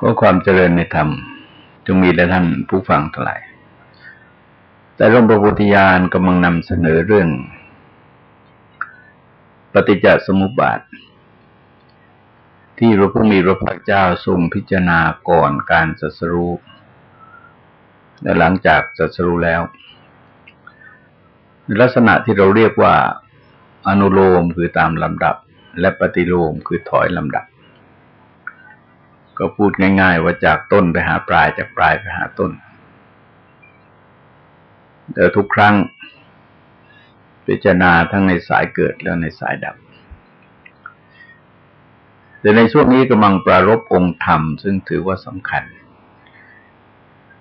ก็ความเจริญในธรรมจงมีแด่ท่านผู้ฟังทั้งหลาย แต่ร่มประพุทธญาณกำลังนำเสนอเรื่อง ปฏิจจสมุปบาท ที่พระผู้มีพระภาคเจ้าทรงพิจารณาก่อนการสัสรูและหลังจากสัสรูแล้ว ลักษณะที่เราเรียกว่า อนุโลมคือตามลำดับ และปฏิโลมคือถอยลำดับ ก็พูดง่าย ๆ ว่าจากต้นไปหาปลายจากปลายไปหาต้นแต่ทุกครั้ง พิจารณาทั้งในสายเกิดแล้วในสายดับแต่ในช่วงนี้กำลังปรารบองค์ธรรม ซึ่งถือว่าสำคัญ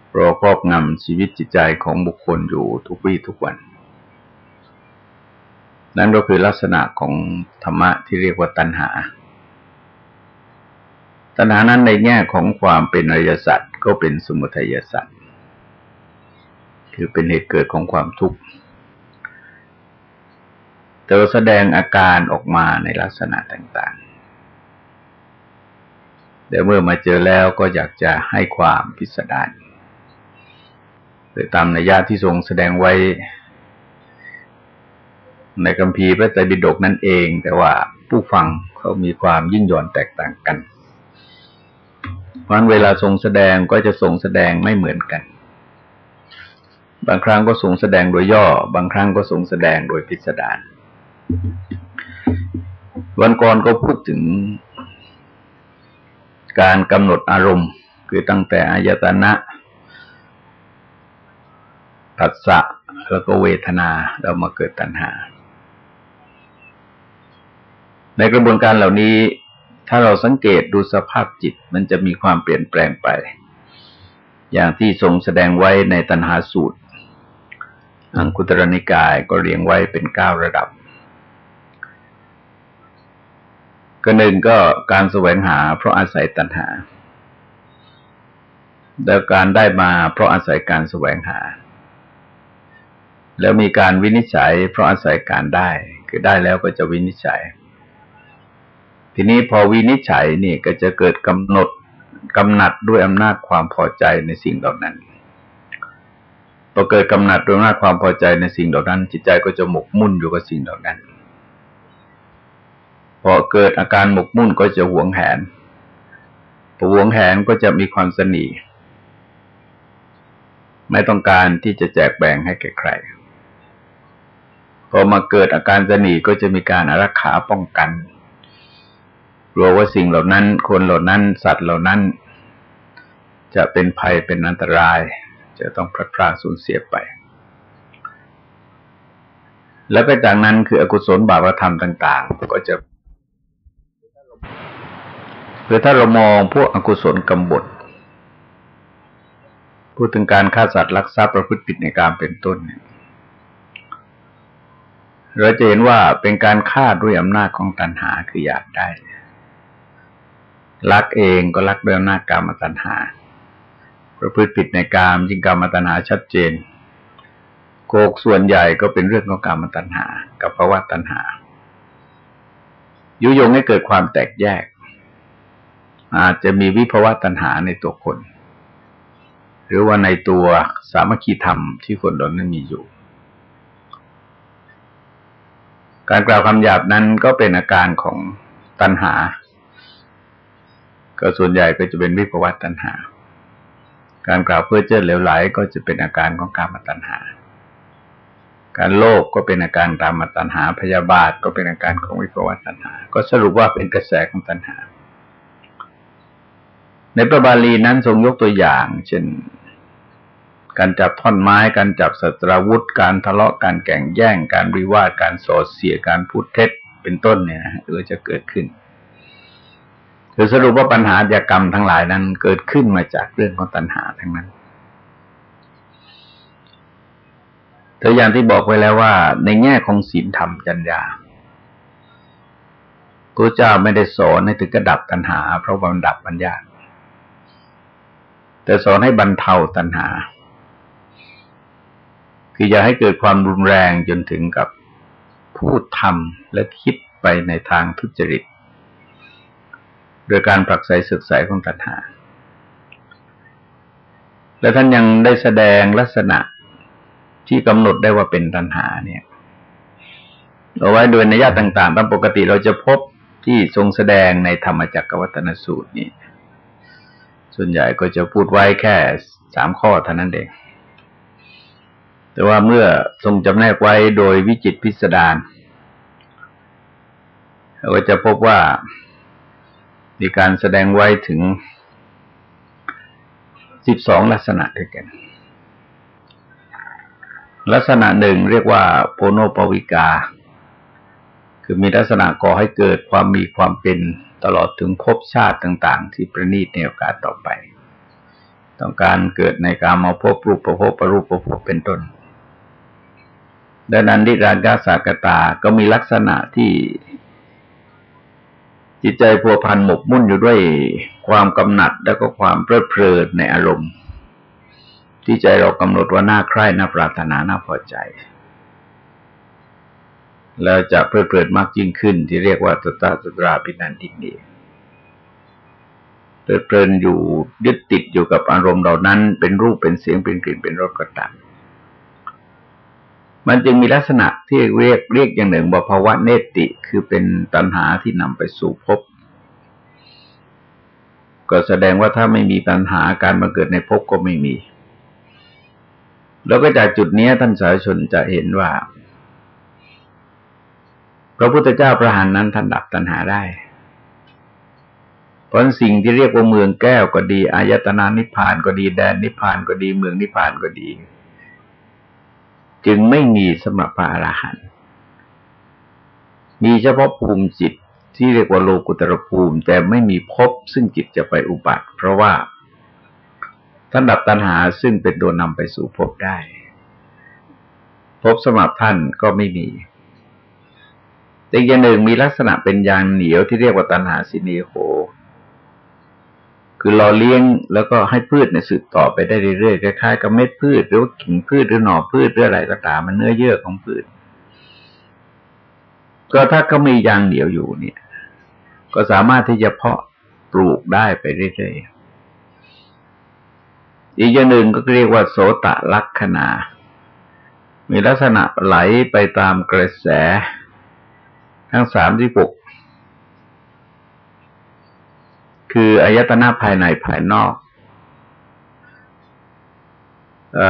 เพราะครอบงำชีวิตจิตใจของบุคคลอยู่ทุกวี่ทุกวัน นั่นก็คือลักษณะของธรรมะที่เรียกว่าตัณหา ตัณหานั้นในแง่ของความเป็นอริยสัจก็เป็นสมุทัยสัจคือเป็นเหตุเกิดของความทุกข์แต่แสดงอาการออกมาในลักษณะต่างๆ แต่เมื่อมาเจอแล้วก็อยากจะให้ความพิสดารโดยตามนัยยะที่ทรงแสดงไว้ ในคัมภีร์พระไตรปิฎกนั่นเอง แต่ว่าผู้ฟังเขามีความยิ่งย่อนแตกต่างกัน เพราะเวลาทรงแสดงก็จะทรงแสดงไม่เหมือนกัน บางครั้งก็ทรงแสดงโดยย่อ บางครั้งก็ทรงแสดงโดยพิสดารวันก่อนก็พูดถึงการกำหนดอารมณ์ คือตั้งแต่อายตนะปัสสะแล้วก็เวทนาแล้วมาเกิดตัณหา ในกระบวนการเหล่านี้ ถ้าเราสังเกตดูสภาพจิตมันจะมีความเปลี่ยนแปลงไป อย่างที่ทรงแสดงไว้ในตัณหาสูตร อังคุตรนิกายก็เรียงไว้เป็นเก้าระดับ ก็หนึ่งก็การแสวงหาเพราะอาศัยตัณหาแล้วการได้มาเพราะอาศัยการแสวงหา แล้วมีการวินิจฉัยเพราะอาศัยการได้ คือได้แล้วก็จะวินิจฉัย ทีนี้พอวินิจฉัยนี่ก็จะเกิดกำหนดกำหนัดด้วยอำนาจความพอใจในสิ่งเหล่านั้นพอเกิดกำหนัดด้วยอำนาจความพอใจในสิ่งเหล่านั้น จิตใจก็จะหมกมุ่นอยู่กับสิ่งเหล่านั้น พอเกิดอาการหมกมุ่นก็จะหวงแหนพอหวงแหนก็จะมีความสนีไม่ต้องการที่จะแจกแบ่งให้แก่ใครพอมาเกิดอาการสนีก็จะมีการอารักขาป้องกัน กลัวว่าสิ่งเหล่านั้น คนเหล่านั้น สัตว์เหล่านั้น จะเป็นภัยเป็นอันตราย จะต้องพลาดพลาดสูญเสียไป และไปจากนั้นคืออกุศลบาปธรรมต่าง ๆ ก็จะคือถ้าเรามองพวกอกุศลกำบดพูดถึงการฆ่าสัตว์ลักทรัพย์ประพฤติผิดในการเป็นต้นเนี่ยเราจะเห็นว่าเป็นการฆ่าด้วยอำนาจของตัณหาคืออยากได้ รักเองก็รักด้วยอำนาจกรรมตัณหา ประพฤติผิดในกามจิงกรรมตัณหาชัดเจน โกกส่วนใหญ่ก็เป็นเรื่องของกรรมตัณหา กับภาวะตัณหา ยุยงให้เกิดความแตกแยก อาจจะมีวิภาวะตัณหาในตัวคน หรือว่าในตัวสามัคคีธรรมที่คนเหล่านั้นมีอยู่การกล่าวคำหยาบนั้นก็เป็นอาการของตัณหา ก็ส่วนใหญ่ก็จะเป็นวิภวัตตัณหา การกล่าวเพื่อเจ้าเหลวไหลก็จะเป็นอาการของการมตัณหา การโลภกก็เป็นอาการตามมตัณหา พยาบาทก็เป็นอาการของวิภวัตตัณหา ก็สรุปว่าเป็นกระแสของตัณหา ในพระบาลีนั้นทรงยกตัวอย่าง เช่น การจับท่อนไม้ การจับสัตราวุธ การทะเลาะ การแข่งแย่ง การวิวาท การโสดเสีย การพูดเท็จ เป็นต้นเนี่ยนะเออจะเกิดขึ้น คือสรุปว่าปัญหาจากกรรมทั้งหลายนั้น เกิดขึ้นมาจากเรื่องของตัณหาทั้งนั้นแต่อย่างที่บอกไว้แล้วว่า ในแง่ของศีลธรรมจัญญาพระเจ้าไม่ได้สอนให้ถึงกระดับตัณหา เพราะว่ามันดับมันยาก แต่สอนให้บรรเทาตัณหา คืออย่าให้เกิดความรุนแรงจนถึงกับพูดทำและคิดไปในทางทุจริต โดยการปรักใสศึกษาของตัณหา และท่านยังได้แสดงลักษณะที่กำหนดได้ว่าเป็นตัณหาเนี่ยเอาไว้โดยนัยยะต่างๆตามปกติเราจะพบที่ทรงแสดงในธรรมจักรวัตนสูตรนี่ส่วนใหญ่ก็จะพูดไว้แค่สามข้อเท่านั้นเอง แต่ว่าเมื่อทรงจำแนกไว้โดยวิจิตพิสดารเราก็จะพบว่า มีการแสดงไว้ถึงสิบสองลักษณะด้วยกัน ลักษณะหนึ่งเรียกว่าโพโนปวิกา คือมีลักษณะก่อให้เกิดความมีความเป็นตลอดถึงภพชาติต่าง ๆ ที่ประณีตในโอกาสต่อไป ต้องการเกิดในการมาพบรูปประพบประรูปประพบเป็นต้นดังนั้นดิรากาสากตาก็มีลักษณะที่ จิตใจพัวพันหมกมุ่นอยู่ด้วยความกำหนัดแล้วก็ความเพลิดเพลินในอารมณ์ ที่ใจเรากำหนดว่าน่าใคร่น่าปรารถนาน่าพอใจ แล้วจะเพลิดเพลินมากยิ่งขึ้น ที่เรียกว่าตตาตตราปินันตินีเพลิดเพลินอยู่ยึดติดอยู่กับอารมณ์เหล่านั้น เป็นรูปเป็นเสียงเป็นกลิ่นเป็นรสก็ตาม มันจึงมีลักษณะที่เรียกเรียกอย่างหนึ่งว่าภาวะเนติคือเป็นตัณหาที่นำไปสู่ภพก็แสดงว่าถ้าไม่มีตัณหาการมาเกิดในภพก็ไม่มี แล้วก็จากจุดนี้ท่านสาชนจะเห็นว่า พระพุทธเจ้าประหารนั้นท่านดับตัณหาได้ เพราะสิ่งที่เรียกว่าเมืองแก้วก็ดี อายตนานิพพานก็ดี แดนนิพพานก็ดี เมืองนิพพานก็ดี จึงไม่มีสมรับพระอรหันต์มีเฉพาะภูมิจิตที่เรียกว่าโลกุตรภูมิ แต่ไม่มีภพซึ่งจิตจะไปอุบัติ เพราะว่าท่านดับตัณหาซึ่งเป็นตัวนำไปสู่ภพได้ภพสมรับท่านก็ไม่มี แต่อย่างหนึ่งมีลักษณะเป็นยางเหนียวที่เรียกว่าตัณหาสินีโห คือเราเลี้ยงแล้วก็ให้พืชในสืบต่อไปได้เรื่อยๆคล้ายๆกับเม็ดพืชหรือว่ากิ่งพืชหรือหน่อพืชหรืออะไรก็ตามมันเนื้อเยื่อของพืช ก็ถ้าก็มียางเหนียวอยู่เนี่ย ก็สามารถที่จะเพาะปลูกได้ไปเรื่อยๆอีกอย่างหนึ่งก็เรียกว่าโสตะลักษณามีลักษณะไหลไปตามกระแส ทั้งสามที่ปก คืออายตนะภายในภายนอกอ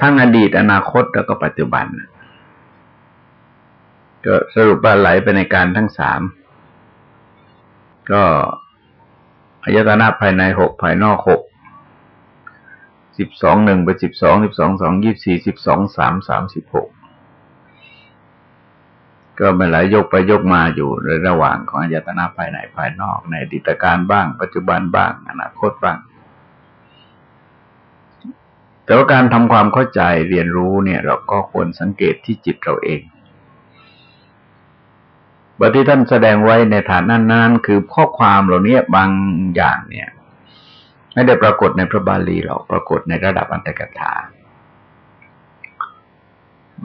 ทั้งอดีตอนาคตแล้วก็ปัจจุบันก็สรุปว่าไหลไปในการทั้งสามก็อายตนะภายในหกภายนอกหกสิบสองหนึ่งไปสิบสองสิบสองสองยี่สี่สิบสองสามสามสิบหก ก็ไม่ไหลยกไปยกมาอยู่ในระหว่างของอายตนะภายในภายนอก ในอดีตการบ้าง ปัจจุบันบ้าง อนาคตบ้าง แต่ว่าการทำความเข้าใจเรียนรู้เนี่ย เราก็ควรสังเกตที่จิตเราเองบทที่ท่านแสดงไว้ในฐานนั้นๆคือข้อความเหล่านี้บางอย่างเนี่ย ไม่ได้ปรากฏในพระบาลีหรอกปรากฏในระดับอันตรกถา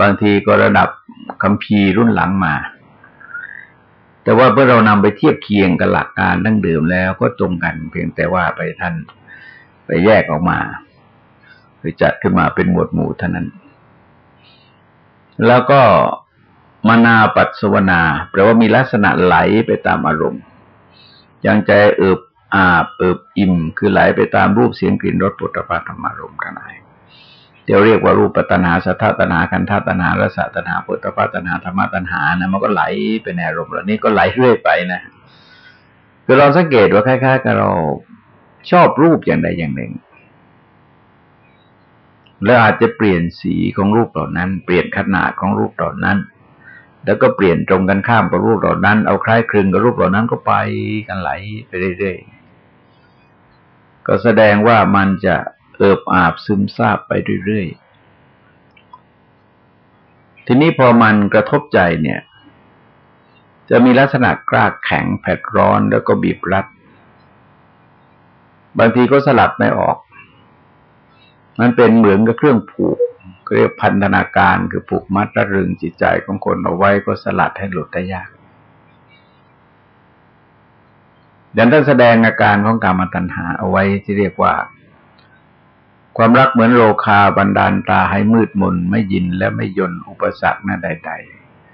บางทีก็ระดับคำพีรุ่นหลังมา แต่ว่าเมื่อเรานำไปเทียบเคียงกับหลักการดั้งเดิมแล้วก็ตรงกัน เพียงแต่ว่าไปท่านไปแยกออกมาไปจัดขึ้นมาเป็นหมวดหมู่เท่านั้น แล้วก็มานาปัสวนาแปลว่ามีลักษณะไหลไปตามอารมณ์ยังใจเอิบอาบเอิบอิ่ม คือไหลไปตามรูปเสียงกลิ่นรสปุถะปาธรรมารมณ์ทั้งหลาย เดี๋ยวเรียกว่ารูปตัณหาสัทธตัณหาคันธตัณหารสตัณหาปุถะปาตัณหาธรรมตัณหานะมันก็ไหลไปในอารมณ์เหล่านี้ก็ไหลเรื่อยไปนะคือเราสังเกตว่าคล้ายๆกับเราชอบรูปอย่างใดอย่างหนึ่ง แล้วอาจจะเปลี่ยนสีของรูปเหล่านั้น เปลี่ยนขนาดของรูปเหล่านั้น แล้วก็เปลี่ยนตรงกันข้ามกับรูปเหล่านั้น เอาคล้ายคลึงกับรูปเหล่านั้นก็ไปกันไหลไปเรื่อยๆก็แสดงว่ามันจะ เอิบอาบซึมซาบไปเรื่อยๆ ทีนี้พอมันกระทบใจเนี่ย จะมีลักษณะกล้าแข็งแผดร้อนแล้วก็บีบรัด บางทีก็สลัดไม่ออก มันเป็นเหมือนกับเครื่องผูกเรียกพันธนาการคือผูกมัดระรึงจิตใจของคนเอาไว้ก็สลัดให้หลุดได้ยากดังนั้นแสดงอาการของกรรมตัณหาเอาไว้ที่เรียกว่า ความรักเหมือนโลคาบันดาลตาให้มืดมนไม่ยินและไม่ยนอุปสรรคหน้าใด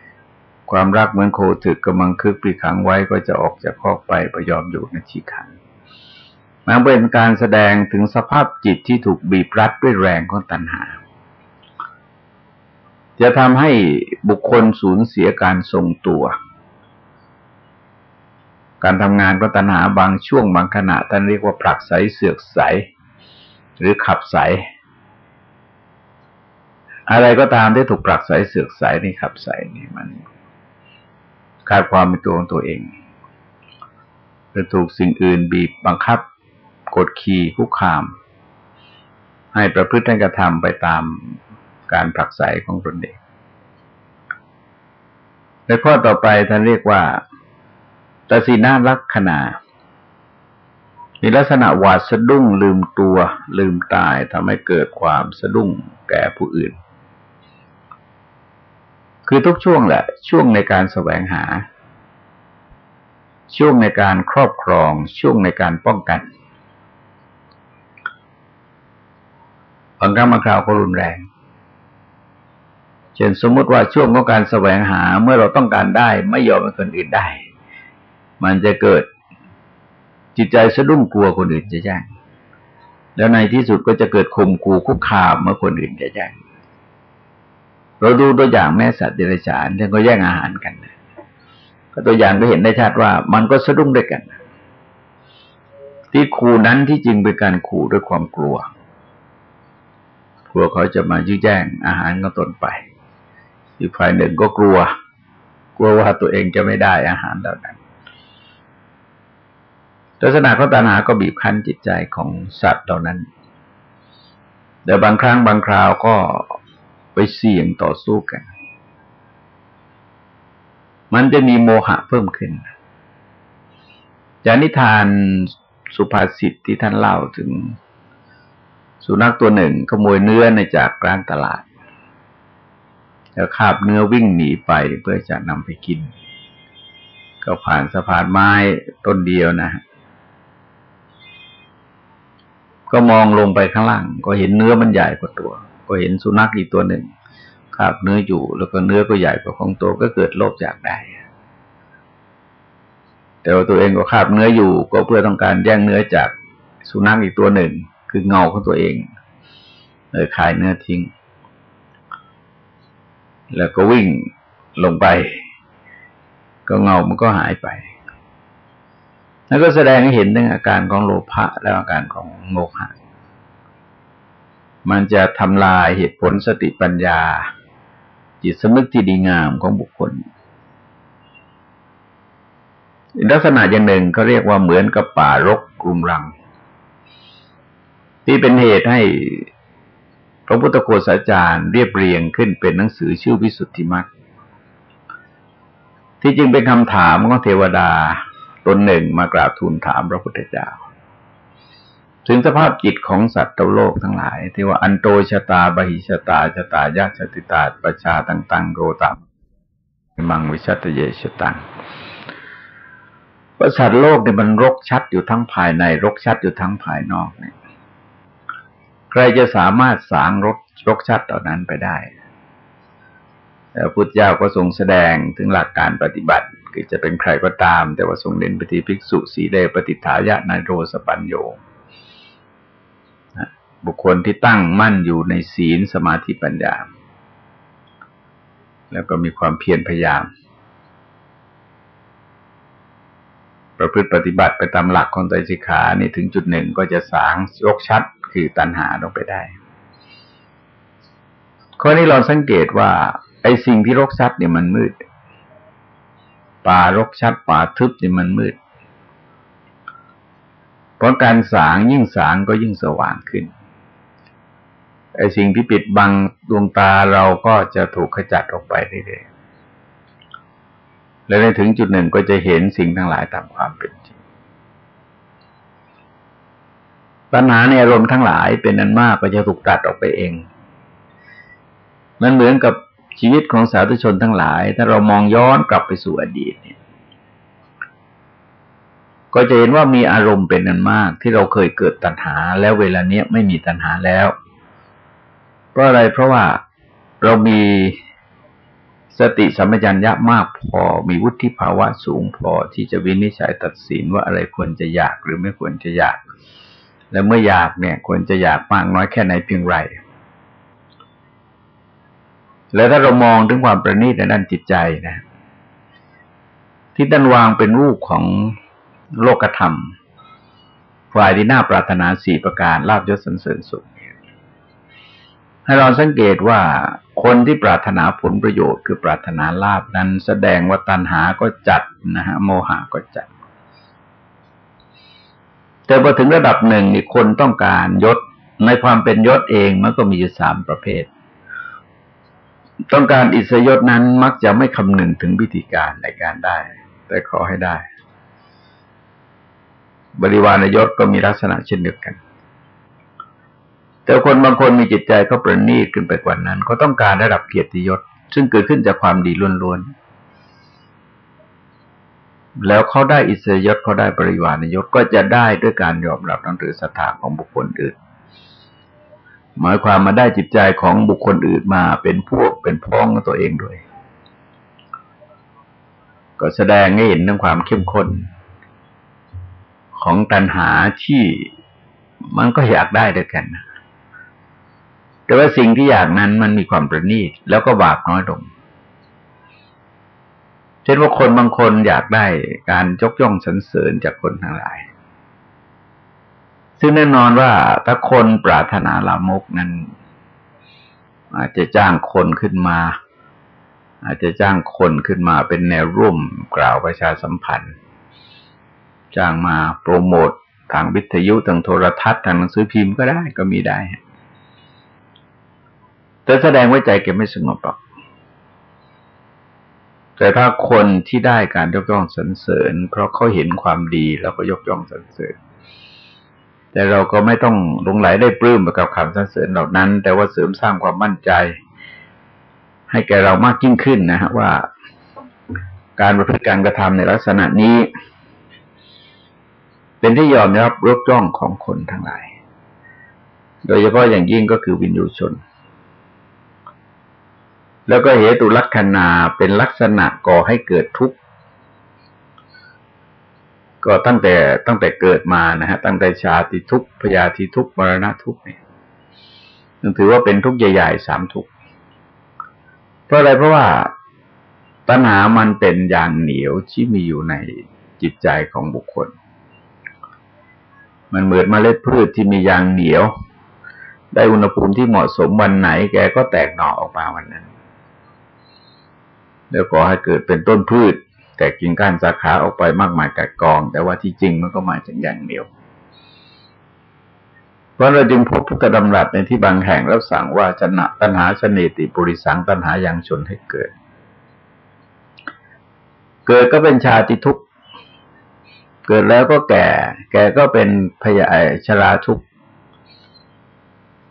ๆ ความรักเหมือนโคถึกกำลังคึกปีขังไว้ก็จะออกจากคอกไปประยอมอยู่ในชีขันมันเป็นการแสดงถึงสภาพจิตที่ถูกบีบรัดด้วยแรงของตัณหา จะทำให้บุคคลสูญเสียการทรงตัว การทำงานก็ตัณหาบางช่วงบางขณะท่านเรียกว่าผลักไสเสือกใส หรือขับใส อะไรก็ตามที่ถูกปรักใสเสือกใสนี่ขับใสนี่มันขาดความเป็นตัวของตัวเองหรือถูกสิ่งอื่นบีบบังคับ กดขี่คุกคาม ให้ประพฤติกระทำไปตามการผลักไสของตนเองในข้อต่อไปท่านเรียกว่าตสีนาลักษณะ มีลักษณะหวาดสะดุ้งลืมตัวลืมตายทำให้เกิดความสะดุ้งแก่ผู้อื่น คือทุกช่วงแหละ ช่วงในการแสวงหา ช่วงในการครอบครอง ช่วงในการป้องกันบางครั้งบางคราวก็รุนแรง เช่นสมมติว่าช่วงของการแสวงหาเมื่อเราต้องการได้ ไม่ยอมให้คนอื่นได้ มันจะเกิด จิตใจสะดุ้งกลัวคนอื่นจะแย่งแล้วในที่สุดก็จะเกิดข่มขู่คุกคามเมื่อคนอื่นจะแย่งเราดูตัวอย่างแม่สัตว์เดรัจฉานที่เขาแย่งอาหารกันก็ตัวอย่างก็เห็นได้ชัดว่า มันก็สะดุ้งด้วยกัน ที่ขู่นั้นที่จริงเป็นการขู่ด้วยความกลัวกลัวเขาจะมายื้อแย่งอาหารก็ตนไป อีกฝ่ายหนึ่งก็กลัว กลัวว่าตัวเองจะไม่ได้อาหารเหล่านั้น ลักษณะของตัณหาก็บีบคั้นจิตใจของสัตว์เหล่านั้น แต่บางครั้งบางคราวก็ไปเสี่ยงต่อสู้กัน มันจะมีโมหะเพิ่มขึ้นจานิทานสุภาษิตที่ท่านเล่าถึง สุนัขตัวหนึ่งขโมยเนื้อในจากกลางตลาดแล้วคาบเนื้อวิ่งหนีไปเพื่อจะนำไปกิน ก็ผ่านสะพานไม้ต้นเดียวนะฮะ ก็มองลงไปข้างล่าง ก็เห็นเนื้อมันใหญ่กว่าตัว ก็เห็นสุนัขอีกตัวหนึ่งคาบเนื้ออยู่ แล้วก็เนื้อก็ใหญ่กว่าของตัวก็เกิดโลภอยากได้ แต่ว่าตัวเองก็คาบเนื้ออยู่ ก็เพื่อต้องการแย่งเนื้อจากสุนัขอีกตัวหนึ่ง คือเงาของตัวเองเลยขายเนื้อทิ้ง แล้วก็วิ่งลงไป ก็เงามันก็หายไป แล้วก็แสดงให้เห็นถึงอาการของโลภะและอาการของโมหะมันจะทำลายเหตุผลสติปัญญา จิตสำนึกที่ดีงามของบุคคลลักษณะอย่างหนึ่งเขาเรียกว่าเหมือนกับป่ารกกลุ่มรัง ที่เป็นเหตุให้พระพุทธโฆษาจารย์เรียบเรียงขึ้นเป็นหนังสือชื่อวิสุทธิมรรคที่จริงเป็นคำถามของเทวดา ตนหนึ่งมากราบทูลถามพระพุทธเจ้า ถึงสภาพจิตของสัตว์โลกทั้งหลาย ที่ว่าอันโตชะตาบหิชะตาชะตายาชติตาประชาต่างๆโรตัมมังวิชัตเยชตังประสัตว์โลกเนี่ยมันรกชัดอยู่ทั้งภายใน รกชัดอยู่ทั้งภายนอกเนี่ย ใครจะสามารถสางรกรกชัดเหล่านั้นไปได้พุทธเจ้าก็ทรงแสดงถึงหลักการปฏิบัติ คือจะเป็นใครก็ตาม แต่ว่าทรงเน้นปฏิภิกษุสีเลปฏิฐายะนายโรสปัญโยบุคคลที่ตั้งมั่นอยู่ในศีลสมาธิปัญญา แล้วก็มีความเพียรพยายาม ประพฤติปฏิบัติไปตามหลักของใจสิขานี่ถึงจุดหนึ่งก็จะสางยกชัดคือตัณหาลงไปได้ ข้อนี้เราสังเกตว่า ไอ้สิ่งที่รกชัดเนี่ยมันมืด ป่ารกชัดป่าทึบนี่มันมืด เพราะการสางยิ่งสางก็ยิ่งสว่างขึ้นไอ้สิ่งที่ปิดบังดวงตาเราก็จะถูกขจัดออกไปเรื่อยๆและในถึงจุดหนึ่งก็จะเห็นสิ่งทั้งหลายตามความเป็นจริง ปัญหาในอารมณ์ทั้งหลายเป็นนั้นมากก็จะถูกตัดออกไปเอง มันเหมือนกับ ชีวิตของสาธุชนทั้งหลาย ถ้าเรามองย้อนกลับไปสู่อดีตเนี่ย ก็จะเห็นว่ามีอารมณ์เป็นนันมาก ที่เราเคยเกิดตัณหา แล้วเวลาเนี้ยไม่มีตัณหาแล้วเพราะอะไรเพราะว่าเรามีสติสัมปชัญญะมากพอ มีวุฒิภาวะสูงพอที่จะวินิจฉัยตัดสินว่าอะไรควรจะอยากหรือไม่ควรจะอยาก และเมื่ออยากเนี่ย ควรจะอยากมากน้อยแค่ไหนเพียงไร แล้วถ้าเรามองถึงความประณีตในด้านจิตใจนะ ที่ด้านวางเป็นรูปของโลกธรรม ฝ่ายที่น่าปรารถนาสี่ประการลาบยศสันเสริญสุขให้เราสังเกตว่าคนที่ปรารถนาผลประโยชน์คือปรารถนาลาบนั้นแสดงว่าตัณหาก็จัดนะฮะโมหะก็จัด แต่พอถึงระดับหนึ่งคนต้องการยศในความเป็นยศเองมันก็มีอยู่สามประเภท ต้องการอิสยศนั้นมักจะไม่คำนึงถึงวิธีการในการได้ แต่ขอให้ได้ บริวารยศก็มีลักษณะเช่นเดียวกัน แต่คนบางคนมีจิตใจเขาประณีตขึ้นไปกว่านั้นเขาต้องการได้รับเกียรติยศ ซึ่งเกิดขึ้นจากความดีล้วนๆ แล้วเขาได้อิสยศเขาได้ปริวานยศก็จะได้ด้วยการยอมรับนับถือศรัทธาของบุคคลอื่น หมายความมาได้จิตใจของบุคคลอื่นมาเป็นพวกเป็นพ้องตัวเองด้วย ก็แสดงให้เห็นถึงความเข้มข้น ของตัณหาที่มันก็อยากได้ด้วยกัน แต่ว่าสิ่งที่อยากนั้นมันมีความประณีตแล้วก็บาปน้อยลงเช่นว่าคนบางคนอยากได้การยกย่องสรรเสริญจากคนทั้งหลาย ซึ่งแน่นอนว่าถ้าคนปรารถนาลามกนั้น อาจจะจ้างคนขึ้นมา อาจจะจ้างคนขึ้นมาเป็นแนวร่วมกล่าวประชาสัมพันธ์ จ้างมาโปรโมททางวิทยุทางโทรทัศน์ทางหนังสือพิมพ์ก็ได้ก็มีได้แต่แสดงว่าใจแกไม่สงบหรอกแต่ถ้าคนที่ได้การยกย่องสรรเสริญ เพราะเขาเห็นความดีแล้วก็ยกย่องสรรเสริญ แต่เราก็ไม่ต้องลงไหลได้ปลื้มไปกับคำสรรเสริญเหล่านั้น แต่ว่าเสริมสร้างความมั่นใจ ให้แก่เรามากยิ่งขึ้นนะฮะว่า การประพฤติการกระทำในลักษณะนี้ เป็นที่ยอมรับยกย่องของคนทั้งหลาย โดยเฉพาะอย่างยิ่งก็คือวินยูชน แล้วก็เหตุลักษณะเป็นลักษณะก่อให้เกิดทุกข์ ก็ตั้งแต่ตั้งแต่เกิดมานะฮะตั้งแต่ชาติทุกพยาธิทุกมรณะทุกเนี่ยถือว่าเป็นทุกใหญ่ๆสามทุกเพราะอะไรเพราะว่าตัณหามันเป็นอย่างเหนียวที่มีอยู่ในจิตใจของบุคคล มันเหมือนมเมล็ดพืชที่มียางเหนียว ได้อุณหภูมิที่เหมาะสมวันไหน แกก็แตกหน่อออกมาวันนั้น แล้วก็ให้เกิดเป็นต้นพืช แต่กิ่งก้านสาขาออกไปมากมายกัดกอง แต่ว่าที่จริงมันก็มาจากอย่างเดียว เพราะเราจึงพบพุทธดำรัสในที่บางแห่งแล้วสั่งว่าชนะตัณหาชนติปุริสังตัณหายังชนให้เกิด เกิดก็เป็นชาติทุกข์เกิดแล้วก็แก่ แก่ก็เป็นพยาชราทุกข์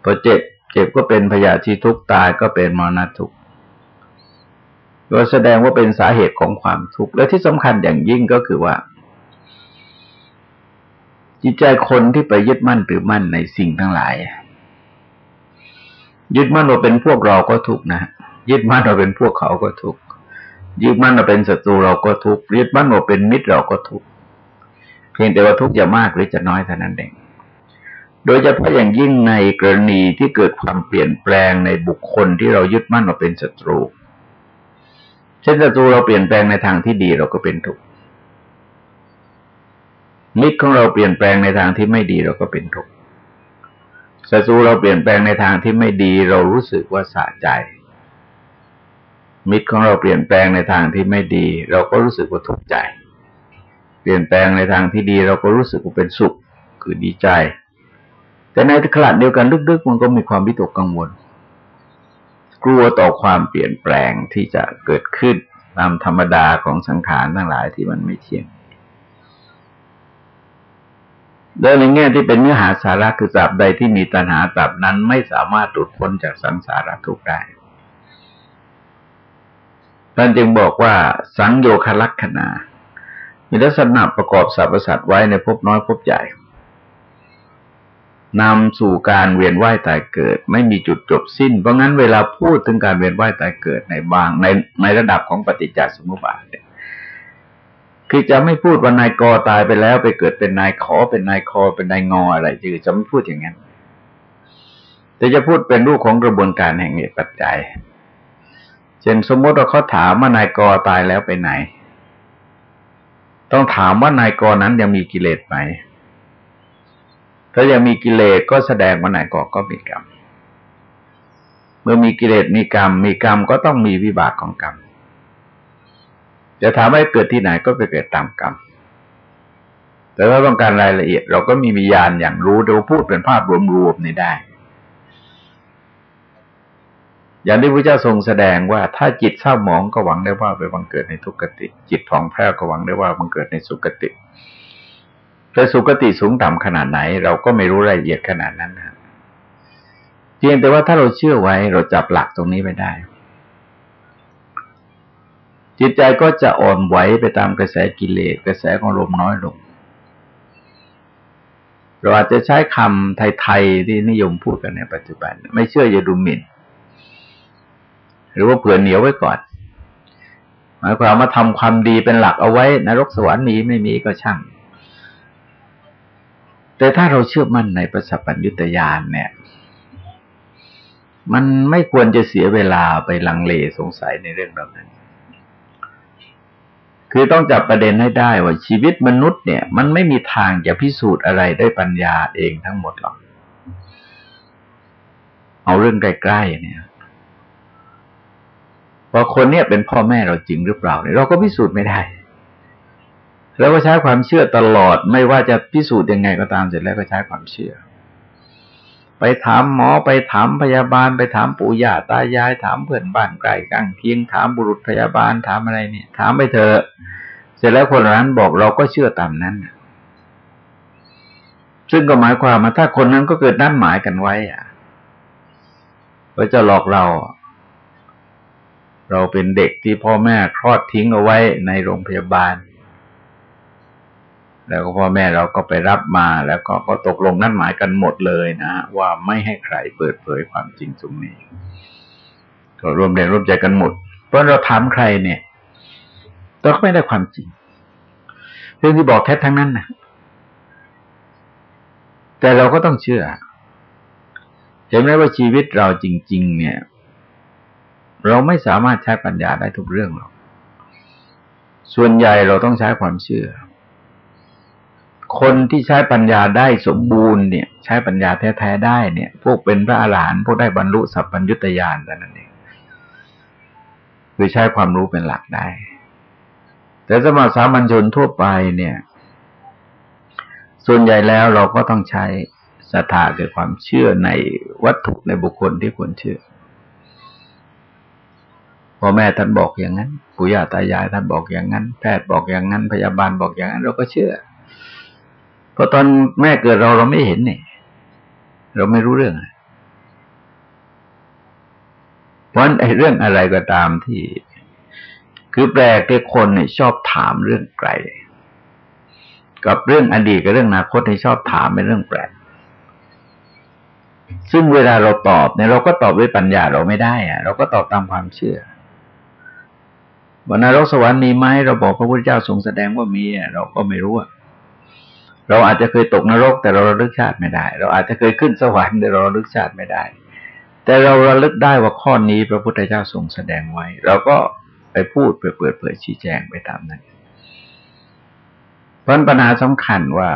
พอเจ็บ เจ็บก็เป็นพยาธิทุกข์ตายก็เป็นมรณะทุกข์ ก็แสดงว่าเป็นสาเหตุของความทุกข์และที่สำคัญอย่างยิ่งก็คือว่า จิตใจคนที่ไปยึดมั่นถือมั่นในสิ่งทั้งหลาย ยึดมั่นว่าเป็นพวกเราก็ทุกข์นะยึดมั่นว่าเป็นพวกเขาก็ทุกข์ยึดมั่นว่าเป็นศัตรูเราก็ทุกข์ยึดมั่นว่าเป็นมิตรเราก็ทุกข์เพียงแต่ว่าทุกข์จะมากหรือจะน้อยเท่านั้นเองโดยเฉพาะอย่างยิ่งในกรณีที่เกิดความเปลี่ยนแปลงในบุคคลที่เรายึดมั่นว่าเป็นศัตรู เช่นศัตรูเราเปลี่ยนแปลงในทางที่ดีเราก็เป็นทุกข์มิตรของเราเปลี่ยนแปลงในทางที่ไม่ดีเราก็เป็นทุกข์ศัตรูเราเปลี่ยนแปลงในทางที่ไม่ดี เรารู้สึกว่าสะใจ มิตรของเราเปลี่ยนแปลงในทางที่ไม่ดี เราก็รู้สึกว่าทุกข์ใจ เปลี่ยนแปลงในทางที่ดี เราก็รู้สึกว่าเป็นสุขคือดีใจ แต่ในขณะเดียวกันลึกๆมันก็มีความวิตกกังวล กลัวต่อความเปลี่ยนแปลงที่จะเกิดขึ้นตามธรรมดาของสังขารทั้งหลายที่มันไม่เที่ยงโดยในแง่ที่เป็นเนื้อหาสาระคือสับใดที่มีตัณหาสับนั้นไม่สามารถหลุดพ้นจากสังสารทุกข์ได้ท่านจึงบอกว่าสังโยคลักษณา มีลักษณะประกอบสรรพสัตว์ไว้ในภพน้อยภพใหญ่ นำสู่การเวียนว่ายตายเกิด ไม่มีจุดจบสิ้น เพราะงั้นเวลาพูดถึงการเวียนว่ายตายเกิดในบางในในระดับของปฏิจจสมุปบาทเนี่ยคือจะไม่พูดว่านายกอตายไปแล้ว ไปเกิดเป็นนายขอเป็นนายคอเป็นนายงออะไรจือจะไม่พูดอย่างนั้น แต่จะพูดเป็นรูปของกระบวนการแห่งเหตุปัจจัย เช่นสมมติว่าเขาถามว่านายกอตายแล้วไปไหน ต้องถามว่านายกอนั้นยังมีกิเลสไหม ถ้ายังมีกิเลสก็แสดงว่านายกอก็มีกรรม เมื่อมีกิเลสมีกรรม มีกรรมก็ต้องมีวิบากของกรรม จะถามว่าเกิดที่ไหนก็ไปเกิดตามกรรม แต่ถ้าต้องการรายละเอียด เราก็มีวิญญาณอย่างรู้เราพูดเป็นภาพรวมๆนี่ได้ อย่างที่พระเจ้าทรงแสดงว่าถ้าจิตเศร้าหมองก็หวังได้ว่าไปบังเกิดในทุกขติ จิตผ่องแผ้วก็หวังได้ว่าบังเกิดในสุขติ แต่สุขติสูงต่ำขนาดไหน เราก็ไม่รู้รายละเอียดขนาดนั้นนะเพียงแต่ว่าถ้าเราเชื่อไว้เราจับหลักตรงนี้ไปได้ จิตใจก็จะอ่อนไหวไปตามกระแสกิเลสกระแสของลมน้อยลง เราอาจจะใช้คำไทยๆที่นิยมพูดกันในปัจจุบัน ไม่เชื่ออย่าดูหมิ่น หรือว่าเผื่อเหนียวไว้ก่อนหมายความว่าทำความดีเป็นหลักเอาไว้นรกสวรรค์มีไม่มีก็ช่าง แต่ถ้าเราเชื่อมั่นในประสัพพัญญุตยานเนี่ย มันไม่ควรจะเสียเวลาไปลังเลสงสัยในเรื่องเหล่านั้น คือต้องจับประเด็นให้ได้ว่าชีวิตมนุษย์เนี่ย มันไม่มีทางจะพิสูจน์อะไรได้ปัญญาเองทั้งหมดหรอก เอาเรื่องใกล้ๆเนี่ยว่าคนเนี้ยเป็นพ่อแม่เราจริงหรือเปล่าเนี่ยเราก็พิสูจน์ไม่ได้ แล้วก็ใช้ความเชื่อตลอด ไม่ว่าจะพิสูจน์ยังไงก็ตามเสร็จแล้วก็ใช้ความเชื่อ ไปถามหมอไปถามพยาบาล ไปถามปู่ย่าตายาย ถามเพื่อนบ้านใกล้กังเคียงถามบุรุษพยาบาลถามอะไรเนี่ย ถามไปเถอะเสร็จแล้วคนนั้นบอกเราก็เชื่อตามนั้นซึ่งก็หมายความว่าถ้าคนนั้นก็เกิดนัดหมายกันไว้อะว่าจะหลอกเรา เราเป็นเด็กที่พ่อแม่คลอดทิ้งเอาไว้ในโรงพยาบาล แล้วก็พ่อแม่เราก็ไปรับมาแล้วก็ก็ตกลงนั่นหมายกันหมดเลยนะว่าไม่ให้ใครเปิดเผยความจริงตรงนี้ ก็ร่วมแรงร่วมใจกันหมด เพราะเราถามใครเนี่ยเราก็ไม่ได้ความจริง เรื่องที่บอกแค่ทั้งนั้นนะแต่เราก็ต้องเชื่อเห็นไหมว่าชีวิตเราจริง ๆ เนี่ย เราไม่สามารถใช้ปัญญาได้ทุกเรื่องหรอกส่วนใหญ่เราต้องใช้ความเชื่อ คนที่ใช้ปัญญาได้สมบูรณ์เนี่ย ใช้ปัญญาแท้ๆได้เนี่ย พวกเป็นพระอรหันต์พวกได้บรรลุสัพพัญญุตยานแต่นั้นเองคือใช้ความรู้เป็นหลักได้ แต่สมัครสามัญชนทั่วไปเนี่ย ส่วนใหญ่แล้วเราก็ต้องใช้ศรัทธาคือความเชื่อในวัตถุในบุคคลที่ควรเชื่อพ่อแม่ท่านบอกอย่างนั้นปู่ย่าตายายท่านบอกอย่างนั้น แพทย์บอกอย่างนั้น พยาบาลบอกอย่างนั้น เราก็เชื่อ ราะตอนแม่เกิดเราเราไม่เห็นเนี่ยเราไม่รู้เรื่องเพราะไอ้เรื่องอะไรก็ตามที่ คือแปลกที่คนเนี่ยชอบถามเรื่องไกล กับเรื่องอดีตกับเรื่องอนาคตที่ชอบถามเป็นเรื่องแปลก ซึ่งเวลาเราตอบเนี่ยเราก็ตอบด้วยปัญญาเราไม่ได้อะเราก็ตอบตามความเชื่อว่านรกสวรรค์มีไหมเราบอกพระพุทธเจ้าทรงแสดงว่ามีเราก็ไม่รู้ เราอาจจะเคยตกนรก แต่เราระลึกชาติไม่ได้ เราอาจจะเคยขึ้นสวรรค์แต่เราระลึกชาติไม่ได้ แต่เราระลึกได้ว่าข้อนี้พระพุทธเจ้าทรงแสดงไว้ เราก็ไปพูดเปิดเผยชี้แจงไปตามนั้นเพราะปัญหาสำคัญว่า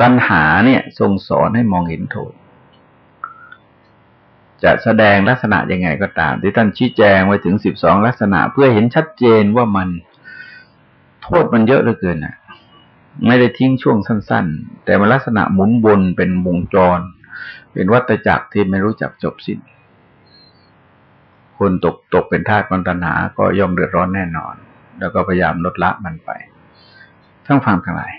ตัณหาเนี่ยทรงสอนให้มองเห็นโทษ จะแสดงลักษณะยังไงก็ตาม ที่ท่านชี้แจงไว้ถึงสิบสองลักษณะ เพื่อเห็นชัดเจนว่ามันโทษมันเยอะเหลือเกินอะ ไม่ได้ทิ้งช่วงสั้น ๆ แต่มันลักษณะหมุนบนเป็นวงจร เป็นวัฏจักรที่ไม่รู้จักจบสิ้น คนตกตกเป็นทาสของตัณหาก็ย่อมเดือดร้อนแน่นอน แล้วก็พยายามลดละมันไป ทั้งฟังทั้งหลาย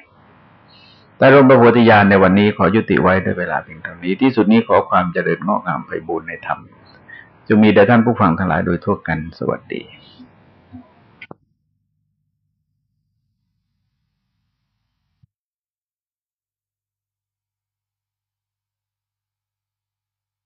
แต่รมประโพธิญาณในวันนี้ขอยุติไว้ด้วยเวลาเพียงเท่านี้ ที่สุดนี้ขอความเจริญงอกงามไปบูรณนธรรมจงมีแด่ท่านผู้ฟังทั้งหลายโดยทั่วกันสวัสดี